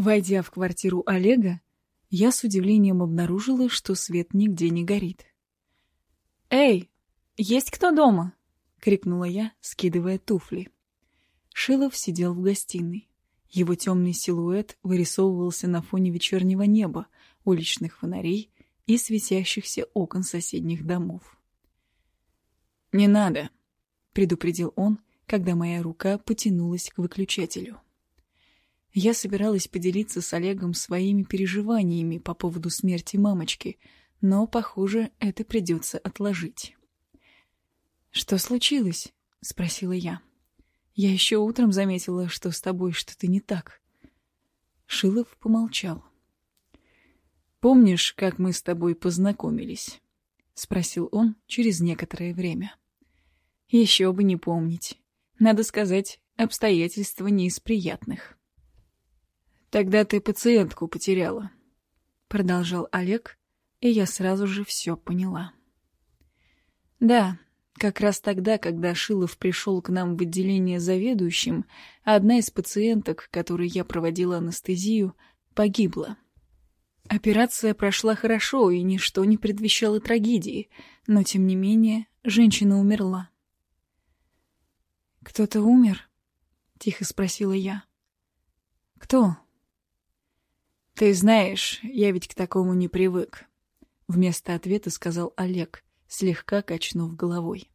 Войдя в квартиру Олега, я с удивлением обнаружила, что свет нигде не горит. «Эй, есть кто дома?» — крикнула я, скидывая туфли. Шилов сидел в гостиной. Его темный силуэт вырисовывался на фоне вечернего неба, уличных фонарей и светящихся окон соседних домов. «Не надо», — предупредил он, когда моя рука потянулась к выключателю. Я собиралась поделиться с Олегом своими переживаниями по поводу смерти мамочки, но, похоже, это придется отложить. «Что случилось?» — спросила я. «Я еще утром заметила, что с тобой что-то не так». Шилов помолчал. «Помнишь, как мы с тобой познакомились?» — спросил он через некоторое время. «Еще бы не помнить. Надо сказать, обстоятельства не из приятных». «Тогда ты пациентку потеряла», — продолжал Олег, и я сразу же все поняла. «Да, как раз тогда, когда Шилов пришел к нам в отделение заведующим, одна из пациенток, которой я проводила анестезию, погибла. Операция прошла хорошо, и ничто не предвещало трагедии, но, тем не менее, женщина умерла. «Кто-то умер?» — тихо спросила я. «Кто?» «Ты знаешь, я ведь к такому не привык», — вместо ответа сказал Олег, слегка качнув головой.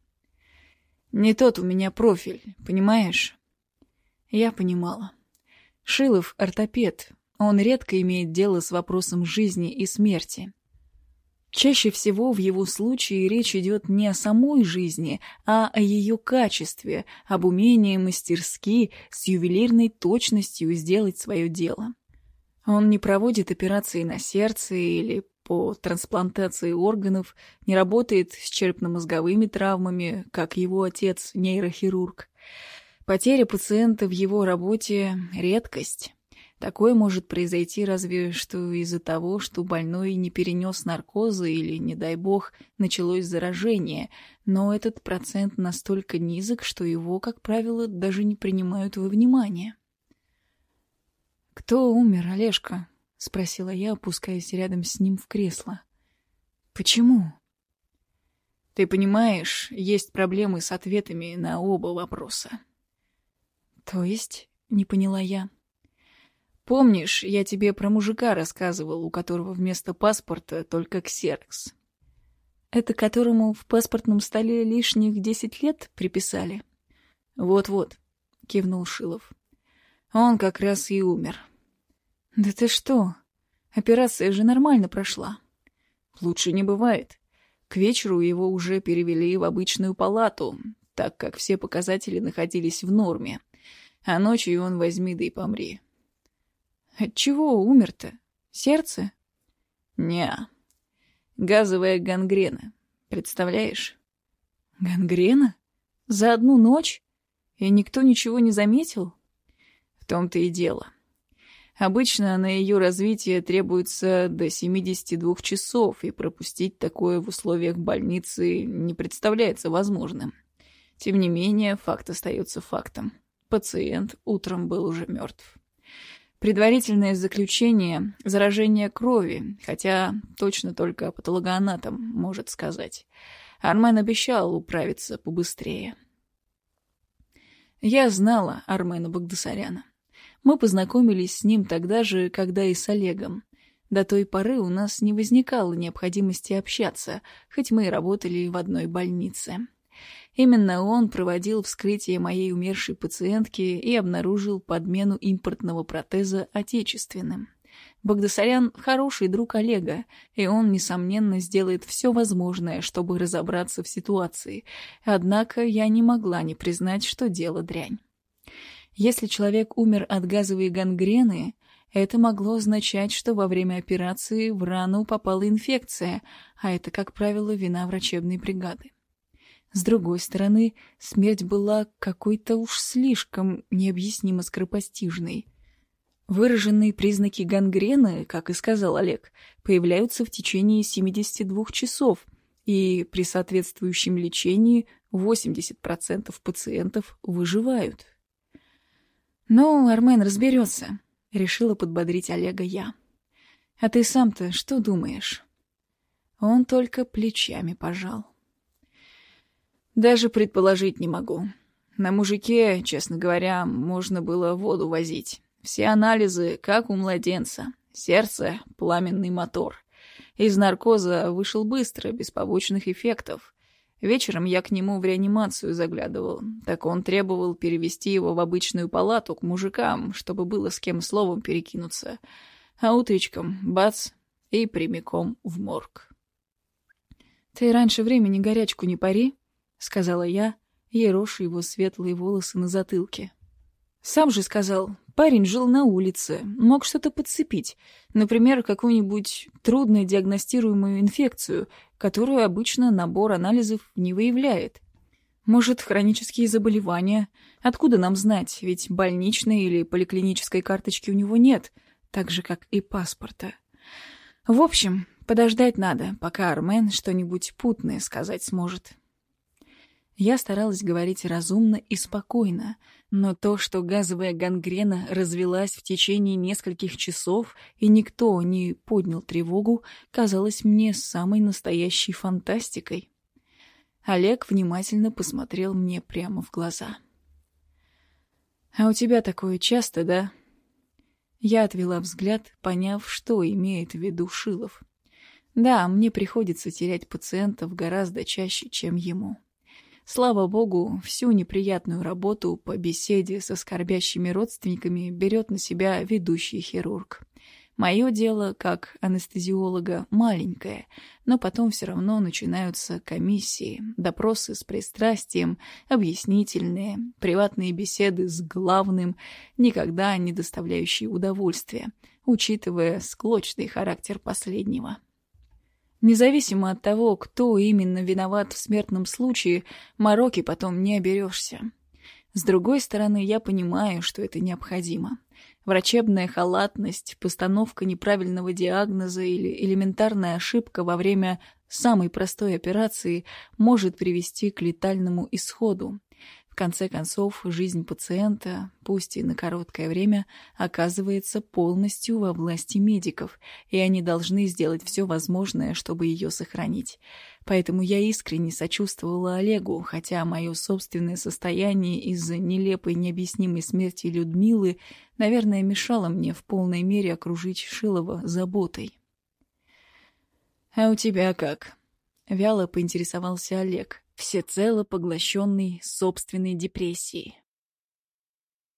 «Не тот у меня профиль, понимаешь?» Я понимала. Шилов — ортопед, он редко имеет дело с вопросом жизни и смерти. Чаще всего в его случае речь идет не о самой жизни, а о ее качестве, об умении мастерски, с ювелирной точностью сделать свое дело. Он не проводит операции на сердце или по трансплантации органов, не работает с черепно-мозговыми травмами, как его отец, нейрохирург. Потеря пациента в его работе — редкость. Такое может произойти разве что из-за того, что больной не перенес наркоза или, не дай бог, началось заражение, но этот процент настолько низок, что его, как правило, даже не принимают во внимание. «Кто умер, Олежка?» — спросила я, опускаясь рядом с ним в кресло. «Почему?» «Ты понимаешь, есть проблемы с ответами на оба вопроса». «То есть?» — не поняла я. «Помнишь, я тебе про мужика рассказывал, у которого вместо паспорта только ксерокс?» «Это которому в паспортном столе лишних десять лет приписали?» «Вот-вот», — кивнул Шилов. Он как раз и умер. «Да ты что? Операция же нормально прошла». «Лучше не бывает. К вечеру его уже перевели в обычную палату, так как все показатели находились в норме. А ночью он возьми да и помри». «От чего умер-то? Сердце?» «Не. Газовая гангрена. Представляешь?» «Гангрена? За одну ночь? И никто ничего не заметил?» В том-то и дело. Обычно на ее развитие требуется до 72 часов, и пропустить такое в условиях больницы не представляется возможным. Тем не менее, факт остается фактом. Пациент утром был уже мертв. Предварительное заключение – заражение крови, хотя точно только патологоанатом может сказать. Армен обещал управиться побыстрее. Я знала Армена Багдасаряна. Мы познакомились с ним тогда же, когда и с Олегом. До той поры у нас не возникало необходимости общаться, хоть мы и работали в одной больнице. Именно он проводил вскрытие моей умершей пациентки и обнаружил подмену импортного протеза отечественным. Багдасарян — хороший друг Олега, и он, несомненно, сделает все возможное, чтобы разобраться в ситуации. Однако я не могла не признать, что дело дрянь. Если человек умер от газовой гангрены, это могло означать, что во время операции в рану попала инфекция, а это, как правило, вина врачебной бригады. С другой стороны, смерть была какой-то уж слишком необъяснимо скоропостижной. Выраженные признаки гангрены, как и сказал Олег, появляются в течение 72 часов, и при соответствующем лечении 80% пациентов выживают. «Ну, Армен разберется», — Решила подбодрить Олега я. «А ты сам-то что думаешь?» Он только плечами пожал. «Даже предположить не могу. На мужике, честно говоря, можно было воду возить. Все анализы, как у младенца. Сердце — пламенный мотор. Из наркоза вышел быстро, без побочных эффектов. Вечером я к нему в реанимацию заглядывал, так он требовал перевести его в обычную палату к мужикам, чтобы было с кем словом перекинуться. А утречком — бац — и прямиком в морг. «Ты раньше времени горячку не пари», — сказала я, ероша его светлые волосы на затылке. «Сам же сказал, Парень жил на улице, мог что-то подцепить, например, какую-нибудь трудно диагностируемую инфекцию, которую обычно набор анализов не выявляет. Может, хронические заболевания? Откуда нам знать, ведь больничной или поликлинической карточки у него нет, так же, как и паспорта. В общем, подождать надо, пока Армен что-нибудь путное сказать сможет. Я старалась говорить разумно и спокойно, но то, что газовая гангрена развелась в течение нескольких часов, и никто не поднял тревогу, казалось мне самой настоящей фантастикой. Олег внимательно посмотрел мне прямо в глаза. «А у тебя такое часто, да?» Я отвела взгляд, поняв, что имеет в виду Шилов. «Да, мне приходится терять пациентов гораздо чаще, чем ему». Слава богу, всю неприятную работу по беседе со скорбящими родственниками берет на себя ведущий хирург. Мое дело, как анестезиолога, маленькое, но потом все равно начинаются комиссии, допросы с пристрастием, объяснительные, приватные беседы с главным, никогда не доставляющие удовольствия, учитывая склочный характер последнего. Независимо от того, кто именно виноват в смертном случае, мороки потом не оберешься. С другой стороны, я понимаю, что это необходимо. Врачебная халатность, постановка неправильного диагноза или элементарная ошибка во время самой простой операции может привести к летальному исходу конце концов, жизнь пациента, пусть и на короткое время, оказывается полностью во власти медиков, и они должны сделать все возможное, чтобы ее сохранить. Поэтому я искренне сочувствовала Олегу, хотя мое собственное состояние из-за нелепой необъяснимой смерти Людмилы, наверное, мешало мне в полной мере окружить Шилова заботой. «А у тебя как?» — вяло поинтересовался Олег всецело поглощенный собственной депрессией.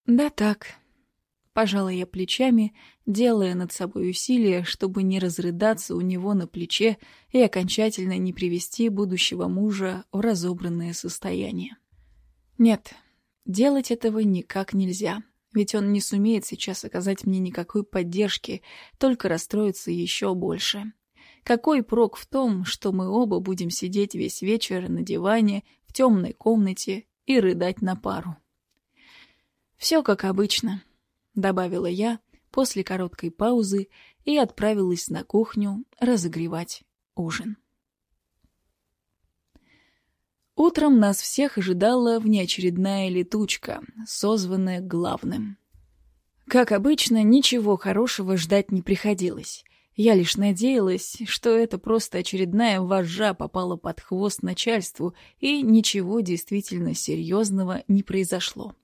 «Да так», — пожала я плечами, делая над собой усилия, чтобы не разрыдаться у него на плече и окончательно не привести будущего мужа в разобранное состояние. «Нет, делать этого никак нельзя». Ведь он не сумеет сейчас оказать мне никакой поддержки, только расстроится еще больше. Какой прок в том, что мы оба будем сидеть весь вечер на диване в темной комнате и рыдать на пару? «Все как обычно», — добавила я после короткой паузы и отправилась на кухню разогревать ужин. Утром нас всех ожидала внеочередная летучка, созванная главным. Как обычно, ничего хорошего ждать не приходилось. Я лишь надеялась, что это просто очередная вожжа попала под хвост начальству, и ничего действительно серьезного не произошло.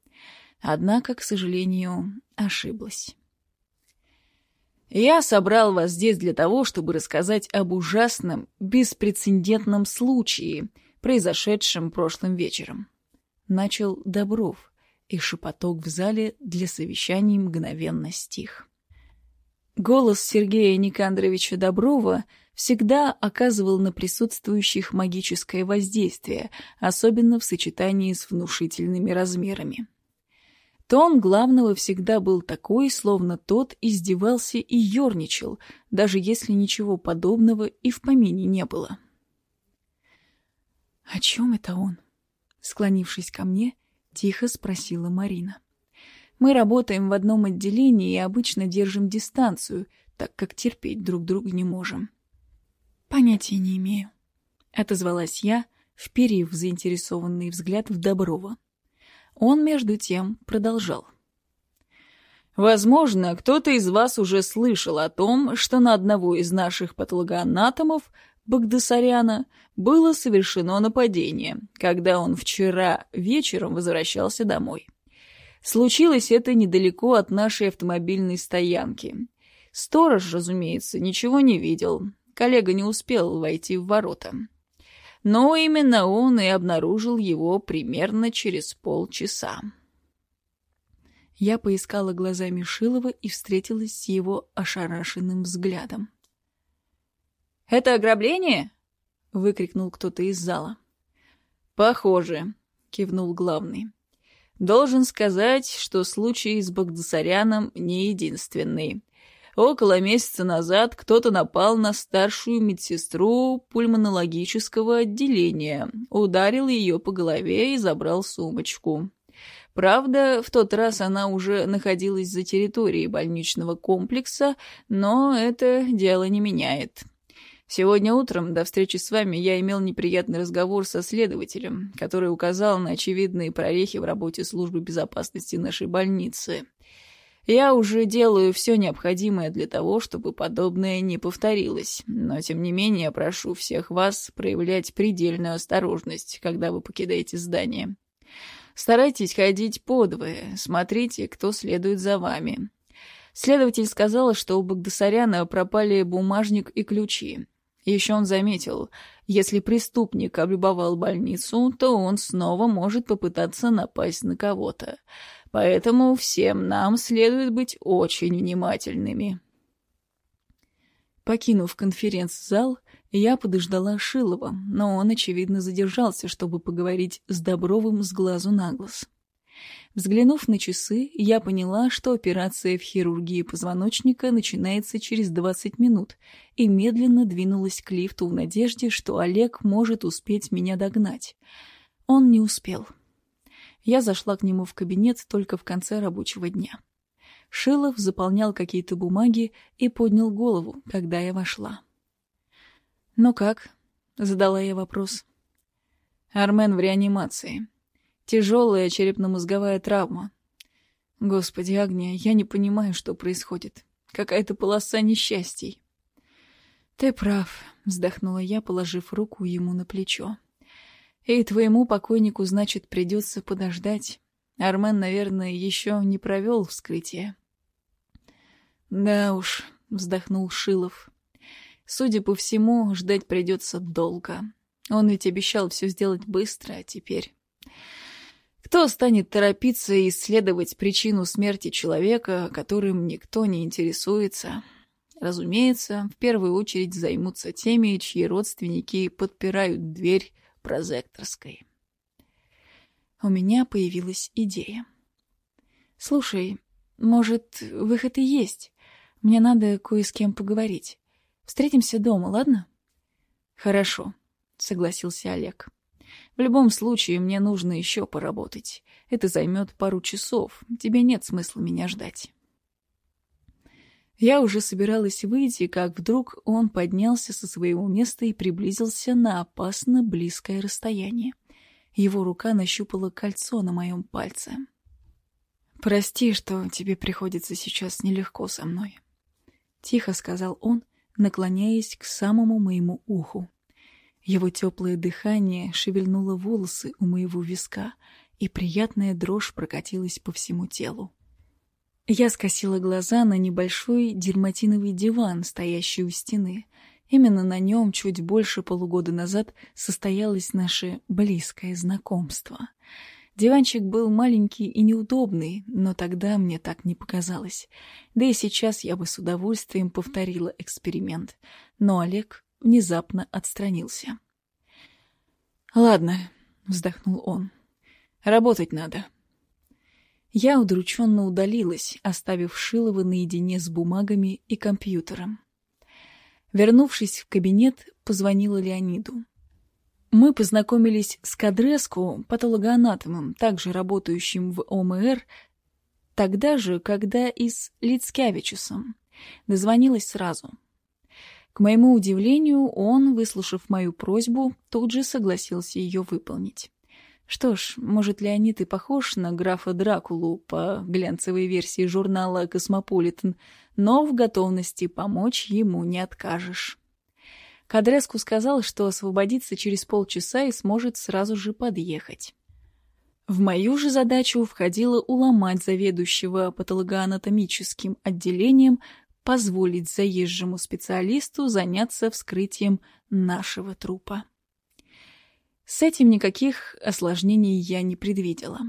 Однако, к сожалению, ошиблась. «Я собрал вас здесь для того, чтобы рассказать об ужасном, беспрецедентном случае, произошедшем прошлым вечером». Начал Добров, и шепоток в зале для совещаний мгновенно стих. Голос Сергея Никандровича Доброва всегда оказывал на присутствующих магическое воздействие, особенно в сочетании с внушительными размерами. Тон главного всегда был такой, словно тот издевался и ерничал, даже если ничего подобного и в помине не было. «О чем это он?» Склонившись ко мне, тихо спросила Марина. Мы работаем в одном отделении и обычно держим дистанцию, так как терпеть друг друга не можем. Понятия не имею. Отозвалась я, вперив заинтересованный взгляд в Доброва. Он, между тем, продолжал. Возможно, кто-то из вас уже слышал о том, что на одного из наших патологоанатомов, Багдасаряна, было совершено нападение, когда он вчера вечером возвращался домой. Случилось это недалеко от нашей автомобильной стоянки. Сторож, разумеется, ничего не видел. Коллега не успел войти в ворота. Но именно он и обнаружил его примерно через полчаса. Я поискала глазами Шилова и встретилась с его ошарашенным взглядом. «Это ограбление?» — выкрикнул кто-то из зала. «Похоже», — кивнул главный. «Должен сказать, что случай с Багдасаряном не единственный. Около месяца назад кто-то напал на старшую медсестру пульмонологического отделения, ударил ее по голове и забрал сумочку. Правда, в тот раз она уже находилась за территорией больничного комплекса, но это дело не меняет. Сегодня утром, до встречи с вами, я имел неприятный разговор со следователем, который указал на очевидные прорехи в работе службы безопасности нашей больницы. Я уже делаю все необходимое для того, чтобы подобное не повторилось, но, тем не менее, прошу всех вас проявлять предельную осторожность, когда вы покидаете здание. Старайтесь ходить подвое, смотрите, кто следует за вами. Следователь сказал, что у Багдасаряна пропали бумажник и ключи. Еще он заметил, если преступник облюбовал больницу, то он снова может попытаться напасть на кого-то. Поэтому всем нам следует быть очень внимательными. Покинув конференц-зал, я подождала Шилова, но он, очевидно, задержался, чтобы поговорить с Добровым с глазу на глаз. Взглянув на часы, я поняла, что операция в хирургии позвоночника начинается через 20 минут, и медленно двинулась к лифту в надежде, что Олег может успеть меня догнать. Он не успел. Я зашла к нему в кабинет только в конце рабочего дня. Шилов заполнял какие-то бумаги и поднял голову, когда я вошла. «Ну как?» — задала я вопрос. «Армен в реанимации. Тяжелая черепно-мозговая травма. Господи, Агния, я не понимаю, что происходит. Какая-то полоса несчастий». «Ты прав», — вздохнула я, положив руку ему на плечо. «И твоему покойнику, значит, придется подождать. Армен, наверное, еще не провел вскрытие». «Да уж», — вздохнул Шилов. Судя по всему, ждать придется долго. Он ведь обещал все сделать быстро, а теперь... Кто станет торопиться и исследовать причину смерти человека, которым никто не интересуется? Разумеется, в первую очередь займутся теми, чьи родственники подпирают дверь прозекторской. У меня появилась идея. «Слушай, может, выход и есть? Мне надо кое с кем поговорить. Встретимся дома, ладно? Хорошо, согласился Олег. В любом случае, мне нужно еще поработать. Это займет пару часов. Тебе нет смысла меня ждать. Я уже собиралась выйти, как вдруг он поднялся со своего места и приблизился на опасно близкое расстояние. Его рука нащупала кольцо на моем пальце. «Прости, что тебе приходится сейчас нелегко со мной», — тихо сказал он, — наклоняясь к самому моему уху. Его теплое дыхание шевельнуло волосы у моего виска, и приятная дрожь прокатилась по всему телу. Я скосила глаза на небольшой дерматиновый диван, стоящий у стены. Именно на нем чуть больше полугода назад состоялось наше близкое знакомство — Диванчик был маленький и неудобный, но тогда мне так не показалось. Да и сейчас я бы с удовольствием повторила эксперимент. Но Олег внезапно отстранился. «Ладно», — вздохнул он, — «работать надо». Я удрученно удалилась, оставив Шилова наедине с бумагами и компьютером. Вернувшись в кабинет, позвонила Леониду. Мы познакомились с Кадреску, патологоанатомом, также работающим в ОМР, тогда же, когда и с Лицкевичусом. Дозвонилась сразу. К моему удивлению, он, выслушав мою просьбу, тут же согласился ее выполнить. Что ж, может, Леонид и похож на графа Дракулу по глянцевой версии журнала «Космополитен», но в готовности помочь ему не откажешь. Кадреску сказал, что освободится через полчаса и сможет сразу же подъехать. В мою же задачу входило уломать заведующего патологоанатомическим отделением позволить заезжему специалисту заняться вскрытием нашего трупа. С этим никаких осложнений я не предвидела.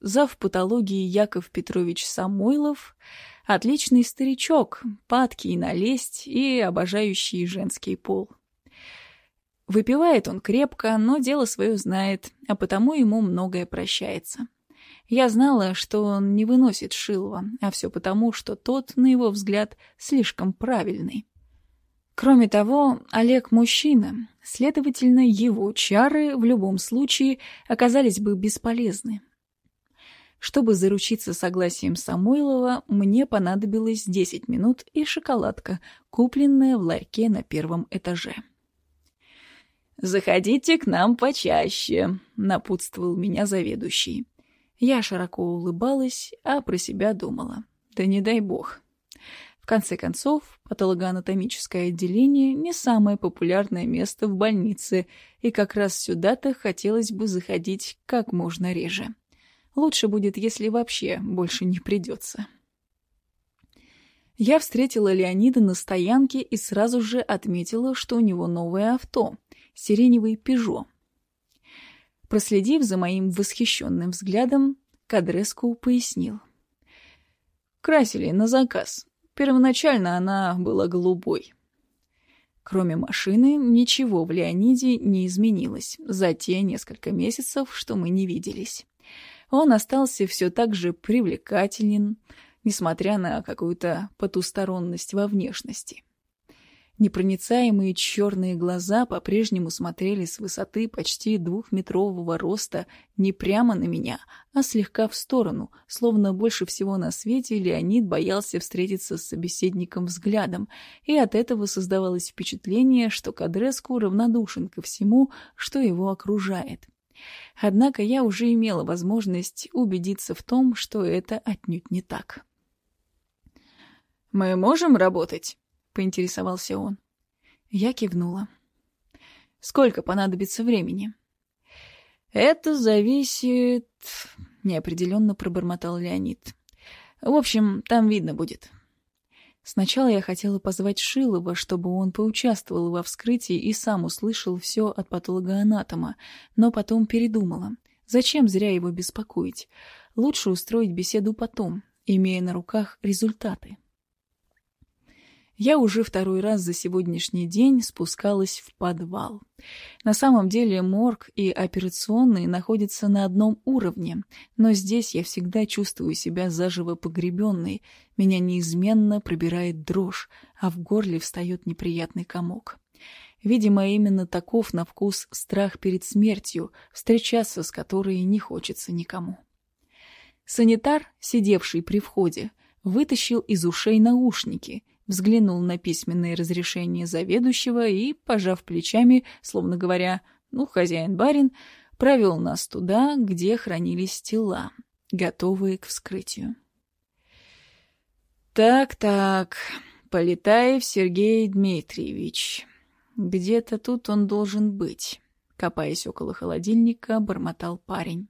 Зав патологии Яков Петрович Самойлов — отличный старичок, падкий на лесть и обожающий женский пол. Выпивает он крепко, но дело свое знает, а потому ему многое прощается. Я знала, что он не выносит Шилова, а все потому, что тот, на его взгляд, слишком правильный. Кроме того, Олег мужчина, следовательно, его чары в любом случае оказались бы бесполезны. Чтобы заручиться согласием Самойлова, мне понадобилось 10 минут и шоколадка, купленная в ларьке на первом этаже. «Заходите к нам почаще», — напутствовал меня заведующий. Я широко улыбалась, а про себя думала. «Да не дай бог». В конце концов, патологоанатомическое отделение не самое популярное место в больнице, и как раз сюда-то хотелось бы заходить как можно реже. Лучше будет, если вообще больше не придется. Я встретила Леонида на стоянке и сразу же отметила, что у него новое авто — сиреневый «Пежо». Проследив за моим восхищенным взглядом, Кадреску пояснил. «Красили на заказ. Первоначально она была голубой. Кроме машины, ничего в Леониде не изменилось за те несколько месяцев, что мы не виделись. Он остался все так же привлекателен, несмотря на какую-то потусторонность во внешности. Непроницаемые черные глаза по-прежнему смотрели с высоты почти двухметрового роста не прямо на меня, а слегка в сторону, словно больше всего на свете Леонид боялся встретиться с собеседником взглядом, и от этого создавалось впечатление, что Кадреску равнодушен ко всему, что его окружает. Однако я уже имела возможность убедиться в том, что это отнюдь не так. «Мы можем работать?» — поинтересовался он. Я кивнула. «Сколько понадобится времени?» «Это зависит...» — неопределенно пробормотал Леонид. «В общем, там видно будет». Сначала я хотела позвать Шилова, чтобы он поучаствовал во вскрытии и сам услышал все от патологоанатома, но потом передумала. Зачем зря его беспокоить? Лучше устроить беседу потом, имея на руках результаты. Я уже второй раз за сегодняшний день спускалась в подвал. На самом деле морг и операционные находятся на одном уровне, но здесь я всегда чувствую себя заживо погребенной, меня неизменно пробирает дрожь, а в горле встает неприятный комок. Видимо, именно таков на вкус страх перед смертью, встречаться с которой не хочется никому. Санитар, сидевший при входе, вытащил из ушей наушники — взглянул на письменное разрешение заведующего и, пожав плечами, словно говоря «ну, хозяин-барин», провел нас туда, где хранились тела, готовые к вскрытию. «Так-так, Полетаев Сергей Дмитриевич. Где-то тут он должен быть», — копаясь около холодильника, бормотал парень.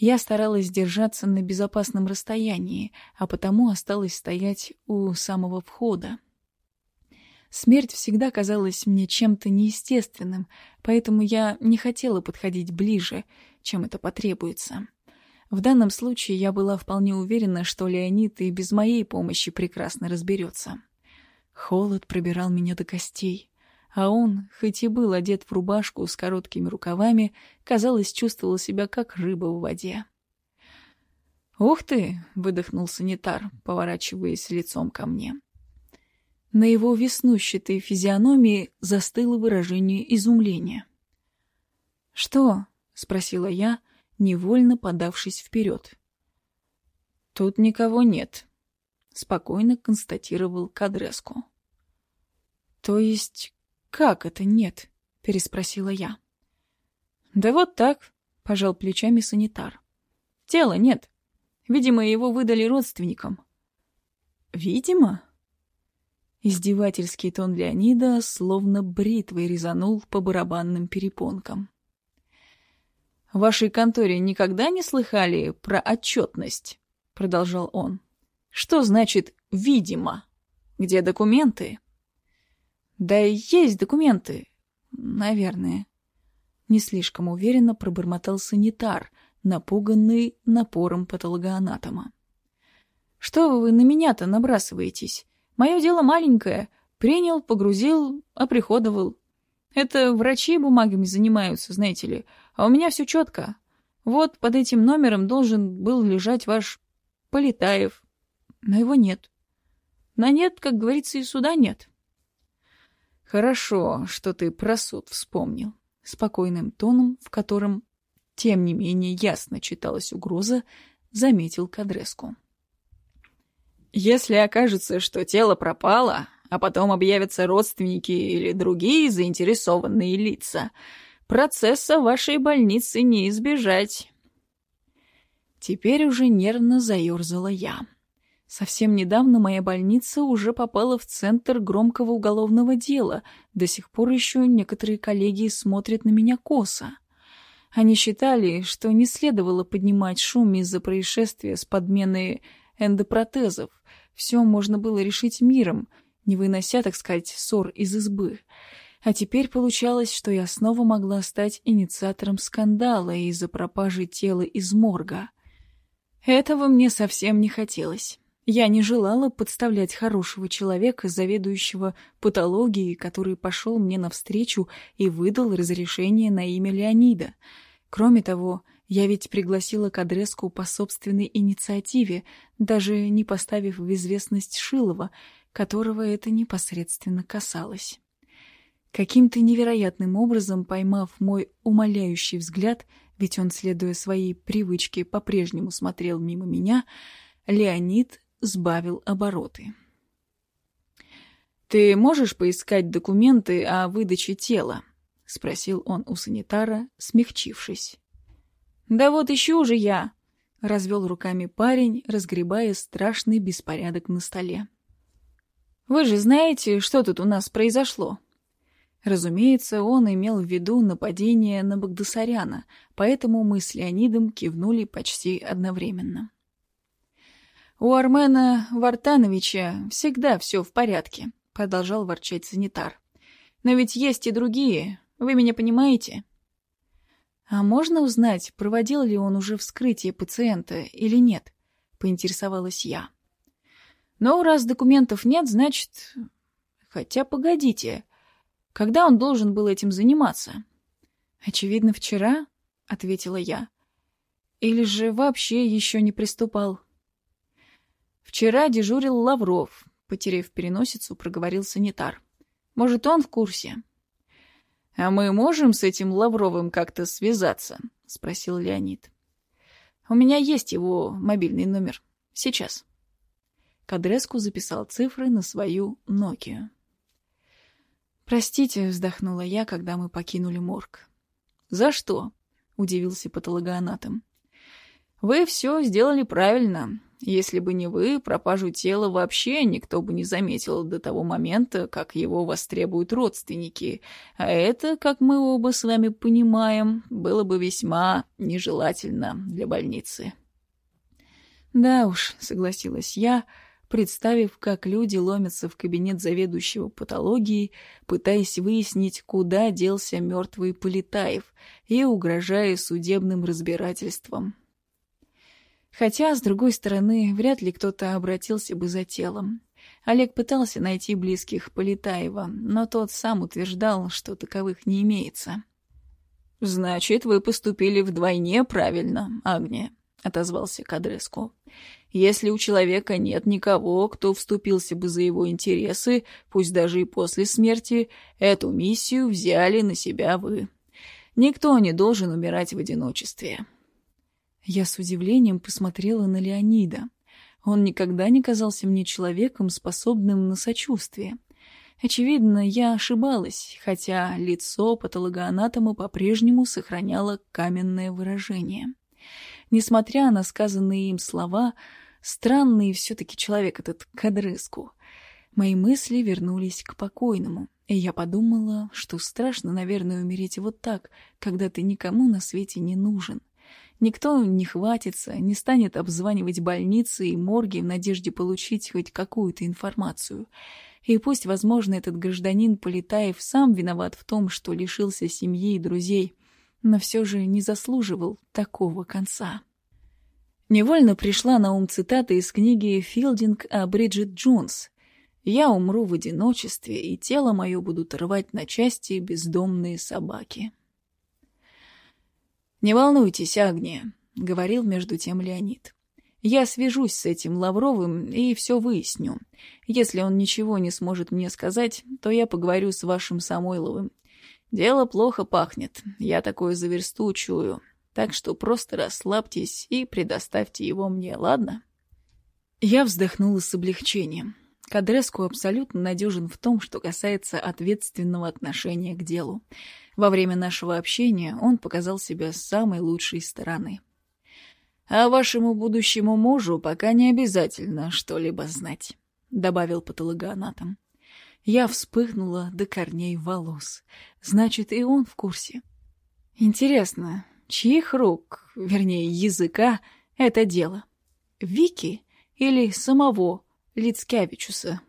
Я старалась держаться на безопасном расстоянии, а потому осталась стоять у самого входа. Смерть всегда казалась мне чем-то неестественным, поэтому я не хотела подходить ближе, чем это потребуется. В данном случае я была вполне уверена, что Леонид и без моей помощи прекрасно разберется. Холод пробирал меня до костей а он, хоть и был одет в рубашку с короткими рукавами, казалось, чувствовал себя как рыба в воде. «Ух ты!» — выдохнул санитар, поворачиваясь лицом ко мне. На его веснущатой физиономии застыло выражение изумления. «Что?» — спросила я, невольно подавшись вперед. «Тут никого нет», — спокойно констатировал Кадреску. «То есть «Как это нет?» — переспросила я. «Да вот так. — пожал плечами санитар. «Тела нет. Видимо, его выдали родственникам». «Видимо?» Издевательский тон Леонида словно бритвой резанул по барабанным перепонкам. «В вашей конторе никогда не слыхали про отчетность?» — продолжал он. «Что значит «видимо»? Где документы?» «Да есть документы. Наверное». Не слишком уверенно пробормотал санитар, напуганный напором патологоанатома. «Что вы на меня-то набрасываетесь? Мое дело маленькое. Принял, погрузил, оприходовал. Это врачи бумагами занимаются, знаете ли. А у меня все четко. Вот под этим номером должен был лежать ваш Полетаев. Но его нет. На нет, как говорится, и суда нет. Хорошо, что ты про суд вспомнил. Спокойным тоном, в котором, тем не менее, ясно читалась угроза, заметил Кадреску. Если окажется, что тело пропало, а потом объявятся родственники или другие заинтересованные лица, процесса вашей больнице не избежать. Теперь уже нервно заерзала я. Совсем недавно моя больница уже попала в центр громкого уголовного дела. До сих пор еще некоторые коллеги смотрят на меня косо. Они считали, что не следовало поднимать шум из-за происшествия с подменой эндопротезов. Все можно было решить миром, не вынося, так сказать, ссор из избы. А теперь получалось, что я снова могла стать инициатором скандала из-за пропажи тела из морга. Этого мне совсем не хотелось. Я не желала подставлять хорошего человека, заведующего патологией, который пошел мне навстречу и выдал разрешение на имя Леонида. Кроме того, я ведь пригласила Кадреску по собственной инициативе, даже не поставив в известность Шилова, которого это непосредственно касалось. Каким-то невероятным образом, поймав мой умоляющий взгляд, ведь он, следуя своей привычке, по-прежнему смотрел мимо меня, Леонид сбавил обороты. «Ты можешь поискать документы о выдаче тела?» — спросил он у санитара, смягчившись. «Да вот ищу же я!» — развел руками парень, разгребая страшный беспорядок на столе. «Вы же знаете, что тут у нас произошло?» Разумеется, он имел в виду нападение на Багдасаряна, поэтому мы с Леонидом кивнули почти одновременно. «У Армена Вартановича всегда все в порядке», — продолжал ворчать санитар. «Но ведь есть и другие, вы меня понимаете?» «А можно узнать, проводил ли он уже вскрытие пациента или нет?» — поинтересовалась я. «Ну, раз документов нет, значит... Хотя, погодите, когда он должен был этим заниматься?» «Очевидно, вчера», — ответила я. «Или же вообще еще не приступал?» «Вчера дежурил Лавров», — потеряв переносицу, проговорил санитар. «Может, он в курсе?» «А мы можем с этим Лавровым как-то связаться?» — спросил Леонид. «У меня есть его мобильный номер. Сейчас». Кадреску записал цифры на свою Nokia. «Простите», — вздохнула я, когда мы покинули морг. «За что?» — удивился патологоанатом. «Вы все сделали правильно. Если бы не вы, пропажу тела вообще никто бы не заметил до того момента, как его востребуют родственники. А это, как мы оба с вами понимаем, было бы весьма нежелательно для больницы. «Да уж», — согласилась я, представив, как люди ломятся в кабинет заведующего патологией, пытаясь выяснить, куда делся мертвый Полетаев, и угрожая судебным разбирательством. Хотя, с другой стороны, вряд ли кто-то обратился бы за телом. Олег пытался найти близких Полетаева, но тот сам утверждал, что таковых не имеется. «Значит, вы поступили вдвойне правильно, Агния», — отозвался Кадреску. «Если у человека нет никого, кто вступился бы за его интересы, пусть даже и после смерти, эту миссию взяли на себя вы. Никто не должен умирать в одиночестве». Я с удивлением посмотрела на Леонида. Он никогда не казался мне человеком, способным на сочувствие. Очевидно, я ошибалась, хотя лицо патологоанатома по-прежнему сохраняло каменное выражение. Несмотря на сказанные им слова, странный все-таки человек этот Кадреску. Мои мысли вернулись к покойному, и я подумала, что страшно, наверное, умереть вот так, когда ты никому на свете не нужен. Никто не хватится, не станет обзванивать больницы и морги в надежде получить хоть какую-то информацию — и пусть, возможно, этот гражданин Полетаев сам виноват в том, что лишился семьи и друзей, но все же не заслуживал такого конца. Невольно пришла на ум цитата из книги «Филдинг» о Бриджит Джонс. «Я умру в одиночестве, и тело мое будут рвать на части бездомные собаки». «Не волнуйтесь, Агния», — говорил между тем Леонид. Я свяжусь с этим Лавровым и все выясню. Если он ничего не сможет мне сказать, то я поговорю с вашим Самойловым. Дело плохо пахнет, я такое за. Так что просто расслабьтесь и предоставьте его мне, ладно?» Я вздохнула с облегчением. Кадреску абсолютно надежен в том, что касается ответственного отношения к делу. Во время нашего общения он показал себя с самой лучшей стороны. А вашему будущему мужу пока не обязательно что-либо знать», — добавил патологоанатом. Я вспыхнула до корней волос. Значит, и он в курсе. Интересно, чьих рук, вернее, языка, это дело? Вики или самого Лицкевичуса?